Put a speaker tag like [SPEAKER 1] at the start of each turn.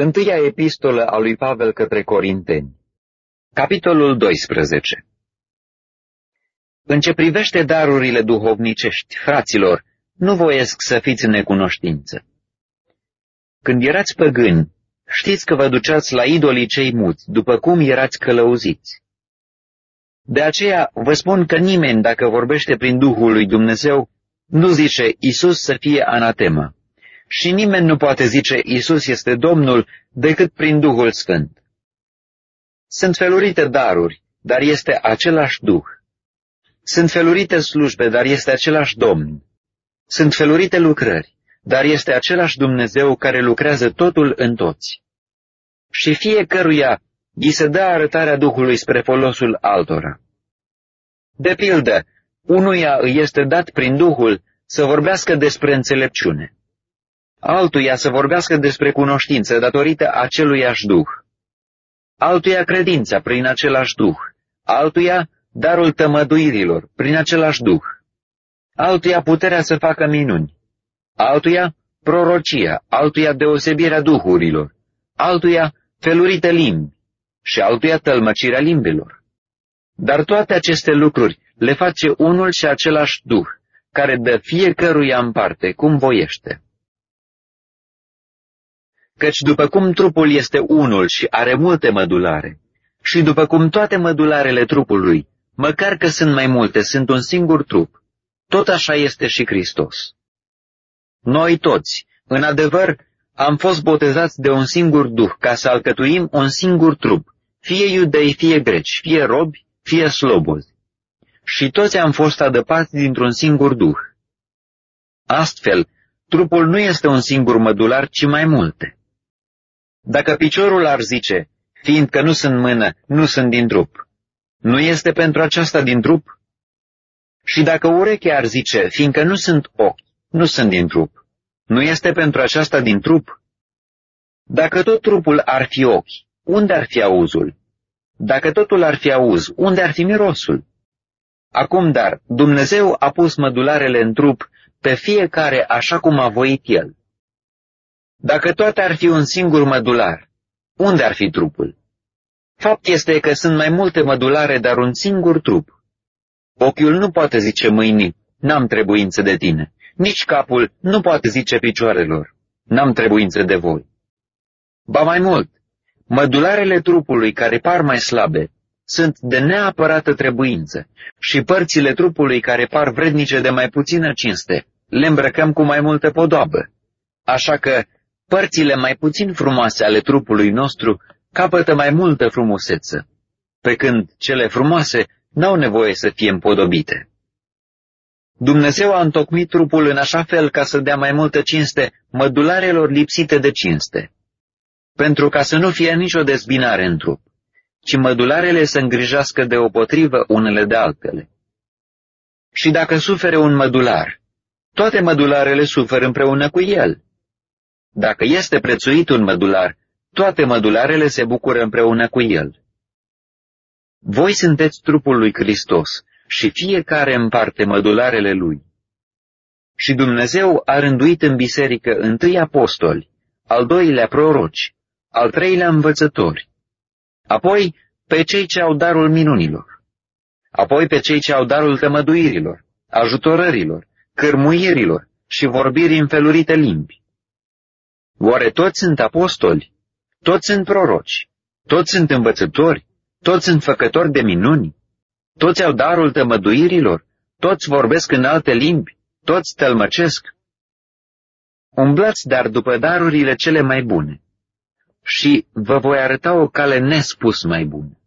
[SPEAKER 1] Întâia epistolă a lui Pavel către Corinteni Capitolul 12 În ce privește darurile duhovnicești, fraților, nu voiesc să fiți în necunoștință. Când erați păgâni, știți că vă duceați la idolii cei muți, după cum erați călăuziți. De aceea vă spun că nimeni, dacă vorbește prin Duhul lui Dumnezeu, nu zice Isus să fie anatema. Și nimeni nu poate zice Isus este Domnul decât prin Duhul Sfânt. Sunt felurite daruri, dar este același Duh. Sunt felurite slujbe, dar este același Domn. Sunt felurite lucrări, dar este același Dumnezeu care lucrează totul în toți. Și fiecăruia îi se dă arătarea Duhului spre folosul altora. De pildă, unuia îi este dat prin Duhul să vorbească despre înțelepciune, altuia să vorbească despre cunoștință datorită aceluiași Duh, altuia credința prin același Duh, altuia darul tămăduirilor prin același Duh, altuia puterea să facă minuni, altuia prorocia, altuia deosebirea duhurilor, altuia felurite limbi. Și altuia tălmăcirea limbilor. Dar toate aceste lucruri le face unul și același Duh, care dă fiecăruia în parte cum voiește. Căci după cum trupul este unul și are multe mădulare, și după cum toate mădularele trupului, măcar că sunt mai multe, sunt un singur trup, tot așa este și Hristos. Noi toți, în adevăr, am fost botezați de un singur duh ca să alcătuim un singur trup, fie iudei, fie greci, fie robi, fie slobozi. Și toți am fost adăpați dintr-un singur duh. Astfel, trupul nu este un singur mădular, ci mai multe. Dacă piciorul ar zice, fiindcă nu sunt mână, nu sunt din trup, nu este pentru aceasta din trup? Și dacă urechea ar zice, fiindcă nu sunt ochi, nu sunt din trup, nu este pentru aceasta din trup? Dacă tot trupul ar fi ochi, unde ar fi auzul? Dacă totul ar fi auz, unde ar fi mirosul? Acum, dar, Dumnezeu a pus mădularele în trup pe fiecare așa cum a voit El. Dacă toate ar fi un singur mădular, unde ar fi trupul? Fapt este că sunt mai multe mădulare, dar un singur trup. Ochiul nu poate zice mâinii, n-am trebuință de tine. Nici capul nu poate zice picioarelor, n-am trebuință de voi. Ba mai mult, mădularele trupului care par mai slabe sunt de neapărată trebuință și părțile trupului care par vrednice de mai puțină cinste le îmbrăcăm cu mai multă podoabă. Așa că părțile mai puțin frumoase ale trupului nostru capătă mai multă frumuseță, pe când cele frumoase n-au nevoie să fie împodobite. Dumnezeu a întocmit trupul în așa fel ca să dea mai multă cinste mădularelor lipsite de cinste, pentru ca să nu fie nicio dezbinare în trup, ci mădularele să îngrijească deopotrivă unele de altele. Și dacă sufere un mădular, toate mădularele suferă împreună cu el. Dacă este prețuit un mădular, toate mădularele se bucură împreună cu el. Voi sunteți trupul lui Hristos și fiecare împarte mădularele lui. Și Dumnezeu a rânduit în biserică întâi apostoli, al doilea proroci, al treilea învățători, apoi pe cei ce au darul minunilor, apoi pe cei ce au darul tămăduirilor, ajutorărilor, cărmuirilor și vorbirii în felurite limbi. Oare toți sunt apostoli? Toți sunt proroci? Toți sunt învățători? Toți sunt făcători de minuni? Toți au darul tămăduirilor, toți vorbesc în alte limbi, toți tălmăcesc. Umblați dar după darurile cele mai bune și vă voi arăta o cale nespus mai bună.